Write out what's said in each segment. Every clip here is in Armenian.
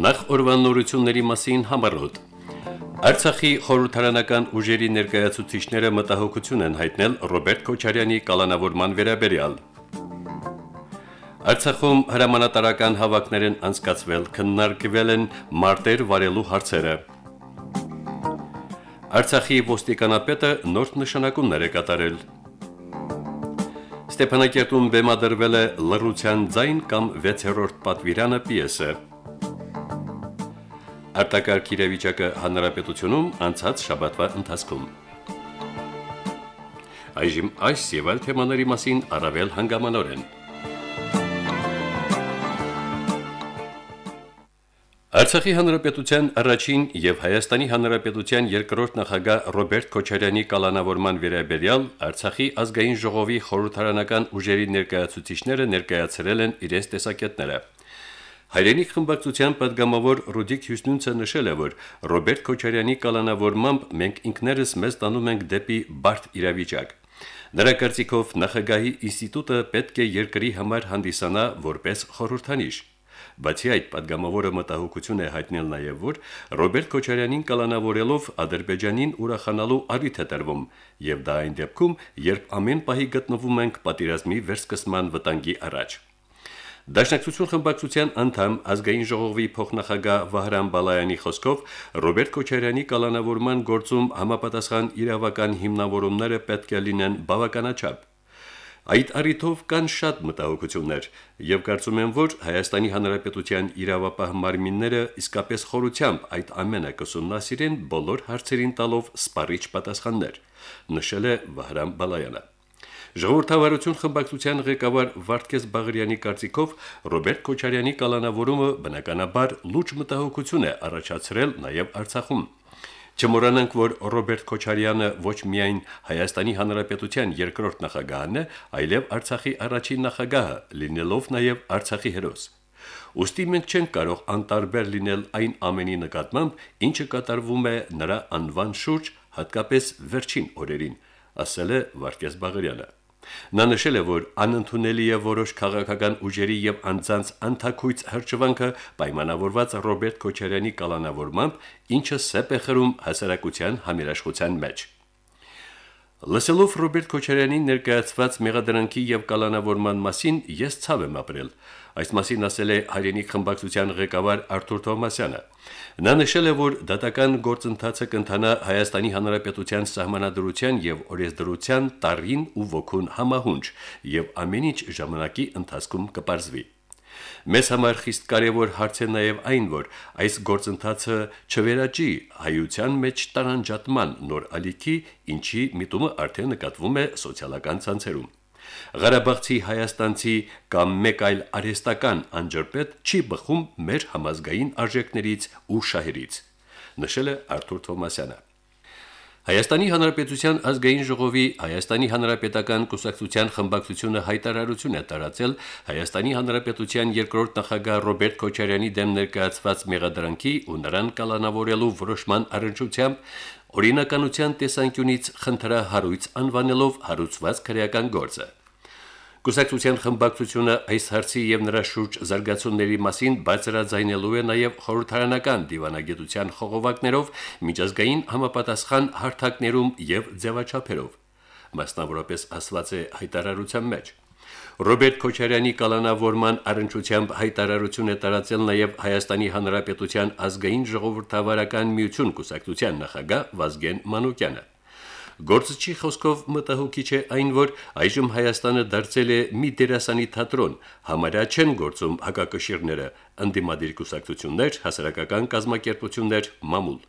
Նախ օրվանորությունների մասին համարոտ։ Արցախի խորհրդարանական ուժերի ներկայացուցիչները մտահոգություն են հայտնել Ռոբերտ Քոչարյանի կալանավորման վերաբերյալ։ Արցախում հրամանատարական հավաքներ են անցկացվել, քննարկվել են մարտեր վարելու հարցերը։ Արցախի ոստիկանապետը նոր նշանակումներ է կատարել։ Ստեփանակերտում բեմադրվել է Լռության ձայն կամ 6-րդ պատվիրանը պիեսը։ Արտակարգ իրավիճակը հանրապետությունում անցած շաբաթվա ընթացքում։ Այժմ այս եւ այլ թեմաների մասին առավել հանգամանորեն։ Արցախի հանրապետության առաջին եւ Հայաստանի հանրապետության երկրորդ նախագահ Ռոբերտ Քոչարյանի կալանավորման վերաբերյալ Արցախի ազգային ժողովի խորհրդարանական ուժերի ներկայացուցիչները ներկայացրել են իրենց տեսակետները։ Հայրենիք խմբակցության падգամավոր Ռուդիկ Հյուսնյունցը նշել է, որ Ռոբերտ Քոչարյանի կալանավորմամբ մենք ինքներս մեզ տանում ենք դեպի բարդ իրավիճակ։ Նրա կարծիքով նախագահի ինստիտուտը պետք է երկրի համար հանդիսանա որպես խորհրդանիշ։ Բացի այդ, падգամավորը մտահոգություն է հայտնել նաև, որ Ռոբերտ Քոչարյանին կալանավորելով Ադրբեջանին ուրախանալու առիթ է տրվում, եւ դա այն դեպքում, երբ ամեն պահի գտնվում ենք պատերազմի վերսկսման վտանգի առաջ։ Դաշնակցություն խմբակցության անդամ ազգային ժողովի փոխնախագահ Վահրամ Բալայանի խոսքով Ռոբերտ Քոչարյանի կալանավորման գործում համապատասխան իրավական հիմնավորումները պետք է լինեն բավականաչափ։ Այդ առիթով կան շատ մտահոգություններ, եւ կարծում եմ, որ Հայաստանի Հանրապետության իրավապահ մարմինները իսկապես խորությամբ այդ ամենը կուսումնասիրեն բոլոր հարցերին տալով սպառիչ պատասխաններ, նշել է Վահրամ Բալայանը։ Ժողովրդավարություն խմբակցության ղեկավար Վարդգես Բաղարյանի կարծիքով Ռոբերտ Քոչարյանի կալանավորումը բնականաբար լուրջ մտահոգություն է առաջացրել նաև Արցախում։ Չմոռանանք, որ Ռոբերտ Քոչարյանը ոչ միայն Հայաստանի Հանրապետության երկրորդ նախագահն է, այլև Արցախի առաջին նախագահը, լինելով նաև Արցախի հերոս։ Ոստի մենք չենք կարող անտարբեր լինել այն ամենի նկատմամբ, ինչը կատարվում է նրա անվան շուրջ, հատկապես վերջին օրերին, ասել է Վարդգես Բաղարյանը։ Նա նշել է, որ անընդունելի է որոշ քաղաքական ուժերի եւ անձանց անթակույց հրճվանքը պայմանավորված Ռոբերտ Քոչարյանի կալանավորմամբ, ինչը սեպ է խրում հասարակության համերաշխության մեջ։ Լսելով Ռոբերտ Քոչարյանին ներկայացված մեղադրանքի եւ կալանավորման մասին ես ցավ եմ ապրել։ Այս մասին ասել է հայրենիք խմբակցության ղեկավար Արթուր Թովմասյանը։ Նա նշել է, որ դատական գործընթացը կընթանա Հայաստանի Հանրապետության սահմանադրության եւ օրենսդրության տարին ու ոգուն համահունչ եւ ամեն ինչ ժամանակի ընթացքում կպարզվի։ Մեզ համար խիստ կարևոր հարց է նաև այն, որ այս գործընթացը չվերաճի հայության մեջ տարանջատման նոր ալիքի, ինչի միտումը արդեն նկատվում է սոցիալական ցանցերում։ Ղարաբաղցի հայաստանցի կամ մեկ այլ արհեստական անջրպետ չի բխում մեր համազգային արժեքներից ու շահերից, նշել է Արթուր Թոմասյանը։ Հայաստանի Հանրապետության ազգային ժողովի Հայաստանի Հանրապետական կուսակցության խմբակցությունը հայտարարություն է տարածել Հայաստանի Հանրապետության երկրորդ նախագահ Ռոբերտ Քոչարյանի դեմ ներկայացված մեղադրանքի ու նրան կալանավորելու որոշման առընչությամբ օրինականության տեսանկյունից խնդրահարույց անվանելով հարուցված քրեական գործը։ Կուսակցության խմբակցությունը այս հարցի եւ նրա շուրջ զարգացումների մասին բացրաձայնելու է նաեւ խորհրդարանական դիվանագիտության խողովակներով միջազգային համապատասխան հարթակներում եւ ձևաչափերով մասնավորապես ասված է հայտարարության մեջ Ռոբերտ Քոչարյանի կալանավորման առընչությամբ հայտարարություն է տարածել նաև Հայաստանի Հանրապետության ազգային ժողովրդավարական միություն կուսակցության նախագահ Վազգեն Մանուկյանը։ Գործչի խոսքով մտահոգիչ է այն, որ այժմ Հայաստանը դարձել է մի դերասանի թատրոն, համարյա չեն գործում հակակշիռները, ընդդիմադիր կուսակցություններ, հասարակական կազմակերպություններ, մամուլ։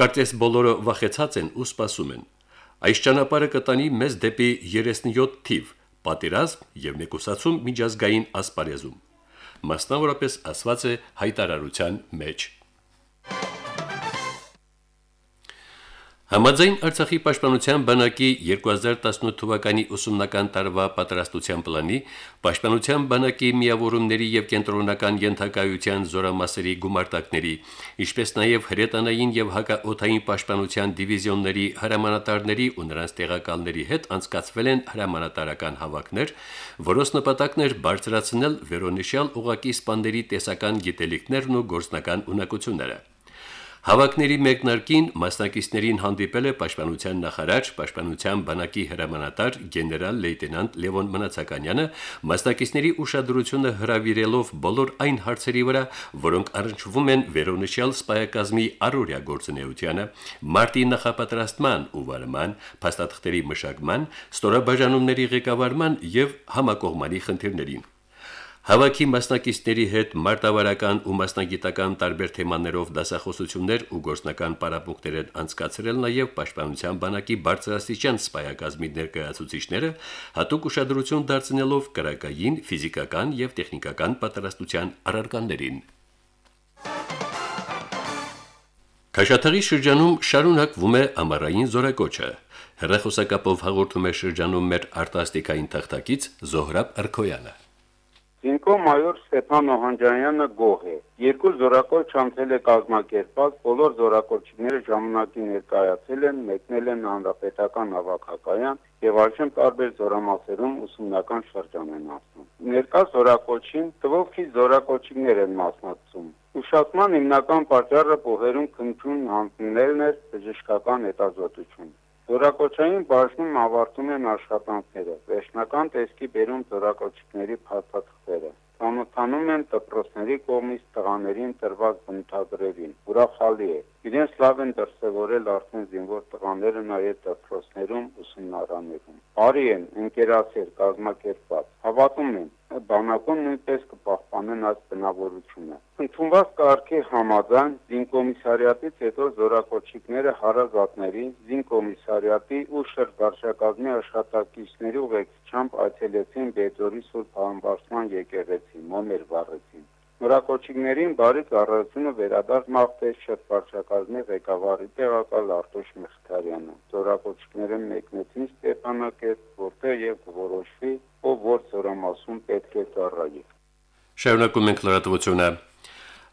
Կարծես բոլորը վախեցած են ու սպասում են։ Այս ճանապարհը կտանի մեզ դեպի 37 թիվ՝ պատերազմ եւ մեկուսացում միջազգային ասպարեզում։ Մասնավորապես ասված է հայտարարության մեջ։ Համաձայն Արցախի պաշտպանության բանակի 2018 թվականի ուսումնական տարվա պատրաստության պլանի, պաշտպանության բանակի միավորումների եւ կենտրոնական ենթակայության զորամասերի գումարտակների, ինչպես նաեւ հրետանային եւ հակաօթային պաշտպանության դիվիզիոնների հրամանատարների ու նրանց տեղակալների հետ անցկացվել են հրամանատարական հավաքներ, որոնց նպատակն էր բարձրացնել վերոնշյալ ուղակի սպանդերի տեսական գիտելիքներն ու գործնական ունակությունները։ Հավաքների մեկնարկին մասնակիցներին հանդիպել է Պաշտպանության նախարար, Պաշտպանության բանակի հրամանատար գեներալ լեյտենանտ Լևոն Մնացականյանը, մասնակիցների ուշադրությունը հրավիրելով բոլոր այն հարցերի վրա, որոնք առնչվում են վերոնշյալ սպայակազմի առօրյա գործունեությանը, մարտի նախապատրաստման ու վարման, փաստաթղթերի մշակման, ստորաբաժանումների ղեկավարման եւ համակողմանի խնդիրներին։ Հավաքի մասնակիցների հետ մարտավարական ու մասնագիտական տարբեր թեմաներով դասախոսություններ ու գործնական պարապմունքներ են անցկացրել նաև Պաշտպանության բանակի բարձրաստիճան սպայակազմի ներկայացուցիչները, հատուկ ուշադրություն դարձնելով կրակային, ֆիզիկական եւ տեխնիկական պատրաստության առարկաներին։ Քաշաթաղի շրջանում շարունակվում է ամառային զորակոչը։ Հերրախոսակապով հաղորդում է շրջանում մեր արտասթիկային թղթակից Զոհրաբ Արքոյանը։ Զինկո մայոր Ստեփան Օհանջանյանը գոհ է։ Երկու զորակոչ չանցել է կազմակերպած, բոլոր զորակոչիները ժամանակին ներկայացել են, մեկնել են հանրապետական հավաքակայան եւ այժմ տարբեր զորամասերում ուսումնական շրջան են անցնում։ Ներկա զորակոչին տվողքի զորակոչիներ են մասնակցում։ Ուշացման հիմնական պատճառը փողերում քննություն հանձնելն էր բժշկական հետազոտություն։ Զորակոչային բաժնում ավարտում են աշխատանքները, վերջնական տեսքի բերում զորակոչիկների փաստաթղթերը։ Ծանոթանում են դպրոցների կողմից տղաներին տրված բնութագրերին։ Ուրախալի է։ Իրենց լավ են դրսևորել արդեն զինվոր տղաները նաև դպրոցներում, ուսումնարաններում։ Բարի են, ընկերասեր, կազմակերպված։ Հավատում են, բանակում նույնպես կպահպանեն այս բնավորությունը։ Ընդունված կարգի համաձայն զինկոմիսարիատից հետո զորակոչիկները հարազատների, զինկոմիսարիատի ու շրջարշակազմի աշխատակիցների ուղեկցությամբ այցելեցին Բեձորի Սուրբ Համբարձման եկեղեցի, մոմեր վառեցին։ Նորակոչիկներին բարի ծառայությունը վերադարձ մաղթեց շրջարշակազմի ղեկավարի տեղակալ Արտուշ Մխիթարյանը։ Նորակոչիկները մեկնեցին Ստեփանակերտ, որտեղ եւ կորոշվի, ով որ ծորամասում պետք է ծառայի։ Շարունակում ենք լրատվությունը։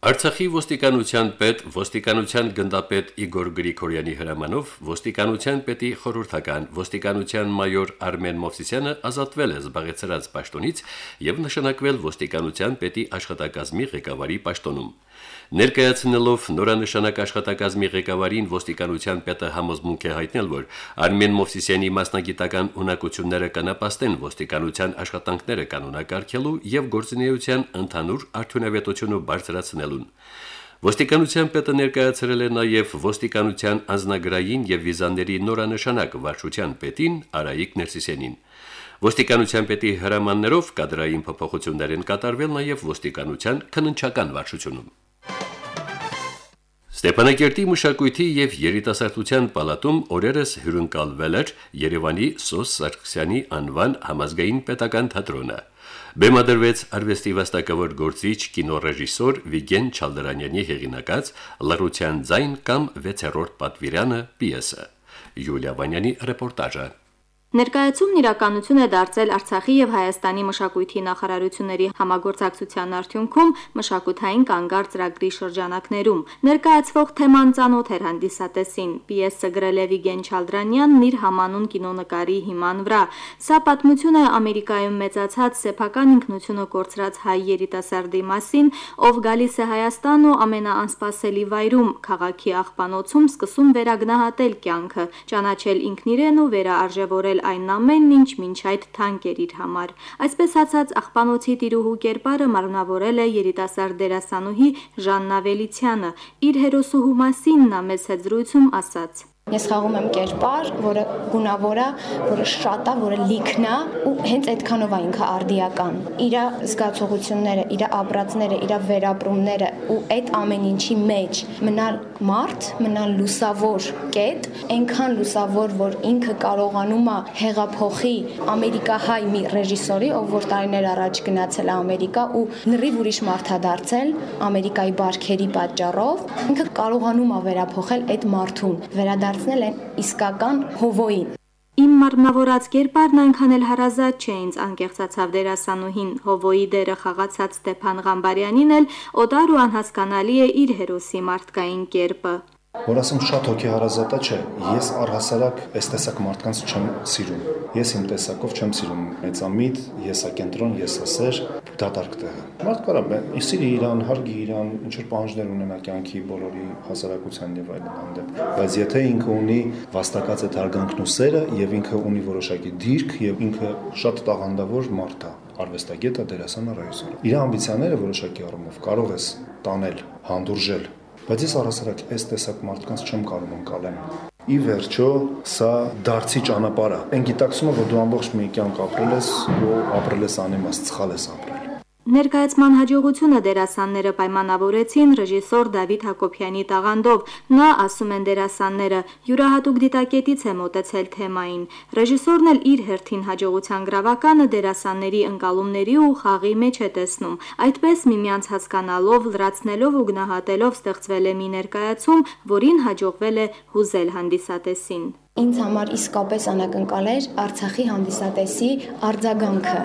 Արցախի ոստիկանության պետ ոստիկանության գնդապետ Իգոր Գրիգորյանի հրամանով ոստիկանության պետի խորհրդական ոստիկանության մայոր Արմեն Մովսիսյանը ազատվել է զբաղեցրած պաշտոնից եւ նշանակվել ոստիկանության պետի աշխատակազմի ղեկավարի պաշտոնում։ Ներկայացնելով նորանշանակ աշխատակազմի ղեկավարին ոստիկանության պետը համոզմունք է հայտնել, որ Արմեն Մովսիսյանի մասնագիտական ունակությունները կնպաստեն ոստիկանության աշխատանքները կանոնակարգելու եւ գործունեության ընդհանուր արդյունավետությունը բարձրացնելուն։ Ոստիկանության պետը ներկայացրել է նաև ոստիկանության անznագրային եւ վիզաների նորանշանակ վարչության պետին Արայիկ Ներսիսյանին։ Ոստիկանության պետի հրամաններով կադրային փոփոխություններ են կատարվել նաև ոստիկանության քննչական վարչությունում։ Ստեփանակերտի մշակույթի եւ երիտասարդության պալատում օրերս հյուրընկալվել էր Երևանի Սոս Սարգսյանի անվան համազգային պետական թատրոնը։ Բեմադրվեց արվեստի վաստակավոր գործիչ կինոռեժիսոր Վիգեն Չալդրանյանի հեղինակած Լռության ձայն կամ 6-րդ պատվիրանը պիեսը։ Յուլիա Վանյանի ռեպորտաժը։ Ներկայացումն իրականություն է դարձել Արցախի եւ Հայաստանի մշակույթի նախարարությունների համագործակցության արդյունքում մշակութային կանգար ծրագրի շրջանակներում։ Ներկայացվող թեման ծանոթ էր հանդիսատեսին։ Պիեսը գրել է Վիգեն Չալդրանյանն իր համանուն կինոնկարի հիման վրա։ Սա պատմություն է Ամերիկայում մեծացած սեփական ինքնությունը կորցրած հայ երիտասարդի մասին, ով գալիս է Հայաստան ու ամենաանսպասելի վայրում, քաղաքի աղբանոցում սկսում վերագնահատել կյանքը, ճանաչել ինքն իրեն ու վերաարժևորել կատարել այն ամենն, ինչ մինչ այդ թանկ էր իր համար։ Այսպես ասած, աղբանոցի տիրուհու կերպարը մարմնավորել է երիտասարդ դերասանուհի Ժաննա Վելիցյանը։ Իր հերոսուհու մասին նա մեծ զրույցում ասաց. Ես խաղում եմ կերպար, որը գունավոր է, որը շատ է, որը լիքն է ու հենց այդքանով է ինքը արդիական։ Իր զգացողությունները, իր ապրածները, իր վերապրումները ու այդ ամեն ինչի մեջ մնալ մարդ, մնալ լուսավոր կետ, այնքան լուսավոր, որ ինքը կարողանում է հեղափոխի ամերիկահայ մի ռեժիսորի, ով որ տարիներ առաջ գնացել է Ամերիկա ու լրիվ ուրիշ մարդ է դարձել Ամերիկայի բարքերի պատճառով, ինքը կարողանում է վերափոխել այդ մարդուն, վերադարձ դարձնել են իսկական հովոին։ Իմ մարմնավորած կերպարն այնքան էլ հարազատ չէ ինձ անկեղծացավ դերասանուհին Հովոյի դերը խաղացած Ստեփան Ղամբարյանին էլ օտար ու անհասկանալի է իր հերոսի մարդկային կերպը։ Որ ասեմ շատ հոգեհարազատա չէ։ Ես առհասարակ այս տեսակ մարդկանց չեմ սիրում։ Ես իմ տեսակով չեմ սիրում մեծամիտ, եսակենտրոն, եսասեր, դատարկ տեղը։ Մարդ կարա բան, սիրի իրան, հարգի իրան, ինչ որ պահանջներ ունենա կյանքի բոլորի հասարակության եւ այլն հանդեպ։ Բայց եթե ինքը ունի վաստակած այդ հարգանքն ու սերը եւ ինքը ունի որոշակի դիրք եւ ինքը շատ տաղանդավոր մարդ է, արվեստագետ է, դերասան է, ռեժիսոր։ Իր ամբիցիաները որոշակի առումով կարող ես տանել, հանդուրժել Բայց ես առասարակ այս տեսակ մարդկանց չեմ կարող անցալեմ։ Ի վերջո, սա դարձի ճանապարհ է։ Այն գիտակցումը, որ դու ամբողջ մի կյանք ապրել ես ու ապրել ես անիմաստ, սխալ ես ապրել Ներկայացման հաջողությունը դերասանները պայմանավորեցին ռեժիսոր Դավիթ Հակոբյանի տաղանդով։ Նա, ասում են դերասանները, յուրահատուկ դիտակետից է մոտեցել թեմային։ Ռեժիսորն էլ իր հերթին հաջողության գրավականը դերասանների ընկալումների ու խաղի մեջ է տեսնում։ Այդպես միմյանց հասկանալով, լրացնելով ու գնահատելով ստեղծվել է մի ներկայացում, որին հաջողվել է հուզել հանդիսատեսին ինձ համար իսկապես անակնկալ էր Արցախի հանդիսատեսի արձագանքը։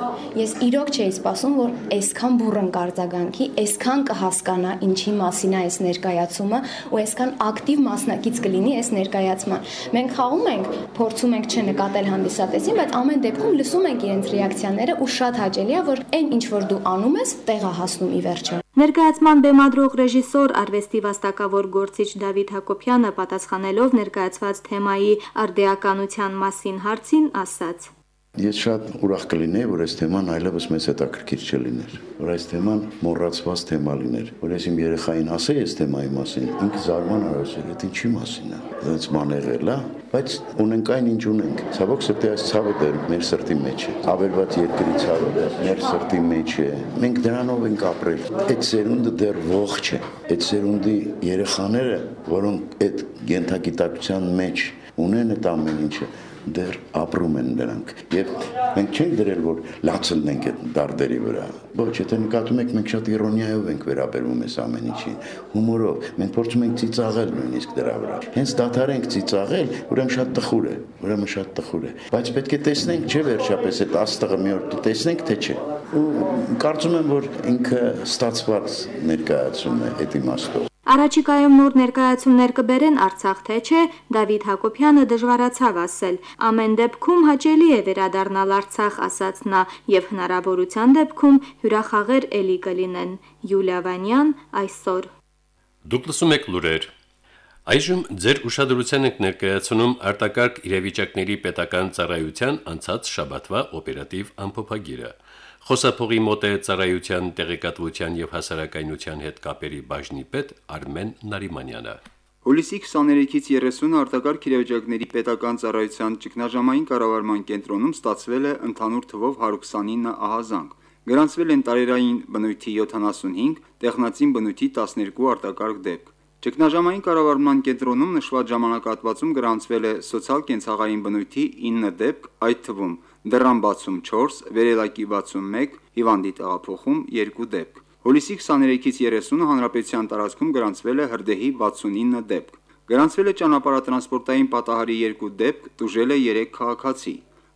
Ես իրոք չէի սպասում, որ այսքան բուրըն կարձագանքի, այսքան կհասկանա ինչի մասին է այս ներկայացումը ու այսքան ակտիվ մասնակից կլինի այս ներկայացման։ Մենք խաղում ենք, փորձում ենք չնկատել հանդիսատեսին, բայց ամեն դեպքում լսում ենք իրենց ռեակցիաները ու շատ հաճելի է, որ այն ինչ որ դու անում ես, տեղ է հասնում ի վերջո։ Ներկայացման բեմադրող ռեժիսոր արվեստի վաստակավոր գործիչ Դավիթ Հակոբյանը պատասխանելով ներկայացված թեմայի արդեականության մասին հարցին ասաց. Ես շատ ուրախ կլինեի, որ այս թեման այլևս մեծ հետաքրքիր չլիներ, որ այս թեման մոռացված թեմա լիներ, որ ես իմ երեխային ասեի այս թեմայի մասին, ինքը զարմանար ասել, դա ինչի մասին է։ Դից մանեղել է, բայց ունենք այն ինչ ունենք։ Ցավոք սրտի այս ցավը դեռ մեր սրտի մեջ է։ Ավերված երկրի ցավը դեռ մեր սրտի մեջ է։ Մենք դրանով ենք ապրել։ Այդ սերունդը դեռ ողջ է։ Այդ սերունդի երեխաները, որոնք այդ գենթագիտակցության մեջ ունեն այդ ամեն ինչը, դեռ ապրում են նրանք եւ մենք չենք դրել որ լացելնենք այդ դարդերի վրա ոչ եթե նկատում եք մենք շատ իրոնիայով ենք վերաբերվում այս ամեն ինչին հումորով մենք փորձում ենք ծիծաղել նույնիսկ դրա վրա հենց դադարենք ծիծաղել ուրեմն շատ տխուր է ուրեմն շատ տխուր է բայց պետք է տեսնենք չէ վերջապես այդ աստղը մի օր տեսնենք թե չէ ու կարծում եմ որ ինքը ստացված ներկայացում է այդ իմաստով Առաջիկայում նոր ներկայացումներ կբերեն Արցախ թե չէ, Դավիթ Հակոբյանը դժվարացավ ասել։ Ամեն դեպքում հաճելի է վերադառնալ Արցախ, ասաց նա, եւ հնարավորության դեպքում հյուրախաղեր ելի կլինեն։ Յուլիա Վանյան այսօր։ Դուք լսում եք լուրեր։ Այժմ ձեր ուշադրության եք ներկայացնում արտակարգ իրավիճակների պետական ծառայության անցած շաբաթվա օպերատիվ ամփոփագիրը։ Խոսափողի մոտ է ծառայության տեղեկատվության եւ հասարակայնության հետ կապերի բաժնի պետ Արմեն Նարիմանյանը։ Հուլիսի 23-ից 30-ը արտակարգ իրավիճակների պետական ծառայության ճգնաժամային կառավարման կենտրոնում ստացվել է ընդհանուր թվով 129 ահազանգ։ Գրանցվել են տարերային բնույթի 75, տեխնացին բնույթի 12 արտակարգ դեպք։ Ճգնաժամային կառավարման կենտրոնում նշված ժամանակահատվածում գրանցվել է սոցիալ-կենցաղային բնույթի 9 դեպք, այդ թվում դռան բացում 4, վերելակի 61, հիվանդի տեղափոխում 2 դեպք։ Հուլիսի 23-ից 30-ը հանրապետության տարածքում գրանցվել է հրդեհի 69 դեպք։ Գրանցվել է ճանապարհատրանսպորտային պատահարի 2 դեպք, տուժել է 3 քաղաքացի։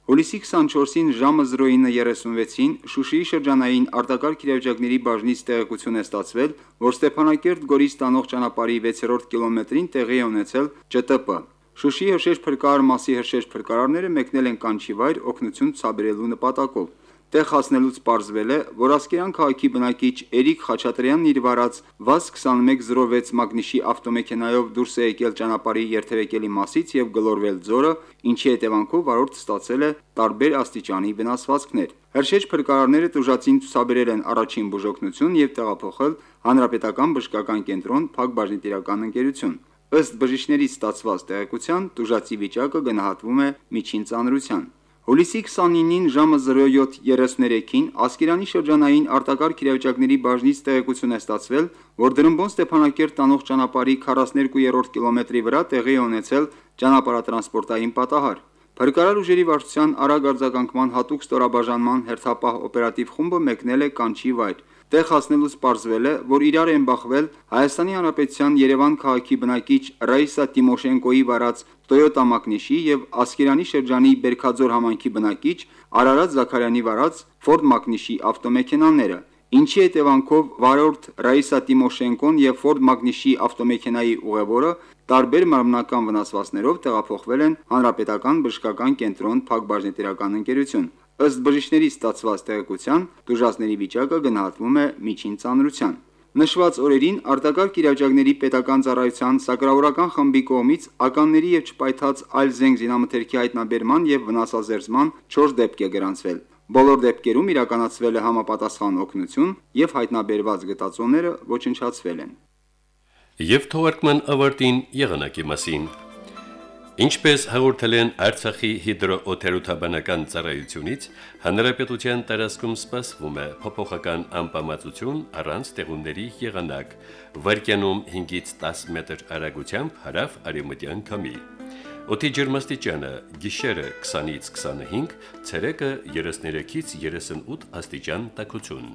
Հուլիսի 24-ին ժամը 09:36-ին Շուշիի շրջանային արտակարգ իրավիճակների բաժնից տեղեկություն է ստացվել, որ Ստեփանակերտ գորի ստանող ճանապարհի 6-րդ կիլոմետրին տեղի է ունեցել ՃՏՊ։ Շուշիի հրշեջ փրկարար մասի հրշեջ փրկարարները մեկնել են կանչիվայր օգնություն ցաբերելու նպատակով։ Տեղ հասնելուց պարզվել է, որ Ասկերան քաղաքի բնակիչ Էրիկ Խաչատրյանն իր վարած ՎԱԶ-2106 մագնիշի ավտոմեքենայով դուրս է եկել ճանապարհի երթևեկելի մասից եւ գլորվել ձորը, ինչի հետևանքով վարորդ ստացել է տարբեր աստիճանի վնասվածքներ։ Հրշեջ փրկարարները տուժածին ցուցաբերել են առաջին բուժօգնություն եւ տեղափոխել հանրապետական բժշկական կենտրոն Փակ բաժնետիրական ընկերություն։ Ըստ բժիշկներից ստացված տեղեկության, տուժածի վիճակը գնահատվում է միջին ծանրության։ Հուլիսի 29-ին ժամը 07:33-ին Ասկերանի շրջանային արտակարգ իրավիճակների բաժնից տեղեկություն է ստացվել, որ Դրամբոն Ստեփանակերտ տանող ճանապարհի 42-րդ կիլոմետրի վրա տեղի ունեցել ճանապարհատրանսպորտային պատահար։ Փրկարար ուժերի վարչության արագ արձագանքման հատուկ ստորաբաժանման հերթապահ օպերատիվ խումբը մեկնել է կանչի վայր։ տեղ հասնելուց պարզվել է, որ իրար են բախվել Հայաստանի Հանրապետության Երևան քաղաքի բնակիչ Ռաիսա Տիմոշենկոյի վարած Toyota մակնիշի եւ Ասկերանի շրջանի Բերքաձոր համայնքի բնակիչ Արարատ Զաքարյանի վարած Ford մակնիշի ավտոմեքենաները, ինչի հետևանքով վարորդ Ռաիսա Տիմոշենկոն եւ Ford մակնիշի ավտոմեքենայի ուղևորը տարբեր մարմնական վնասվածքներով տեղափոխվել են Հանրապետական բժշկական կենտրոն Փակbaşնետիրական ընկերություն։ Ըստ բժիշկների ստացված տեղեկության, դժվարների վիճակը գնահատվում է միջին ծանրության։ Նշված օրերին արտակարգ իրավիճակների պետական ծառայության սակրավորական խմբի կողմից ականների եւ չպայթած այլ զենք զինամթերքի հայտնաբերման եւ վնասազերծման 4 դեպք է գրանցվել։ Բոլոր դեպքերում իրականացվել է համապատասխան օգնություն եւ հայտնաբերված գտածոները ոչնչացվել են։ Եվ թողարկման ավարտին եղանակի մասին։ Ինչպես հաղորդել են Արցախի հիդրոօթերոթաբանական ծառայությունից, հանրապետության տարածքում սպասվում է փոփոխական անբավարարություն առանց տեղումների եղանակ, վարկյանում 5-ից 10 մետր արագությամբ հարավ արևմտյան քամի։ Օդի ջերմաստիճանը՝ գիշերը 20-ից 25, ցերեկը 33-ից 38 աստիճան տաքություն։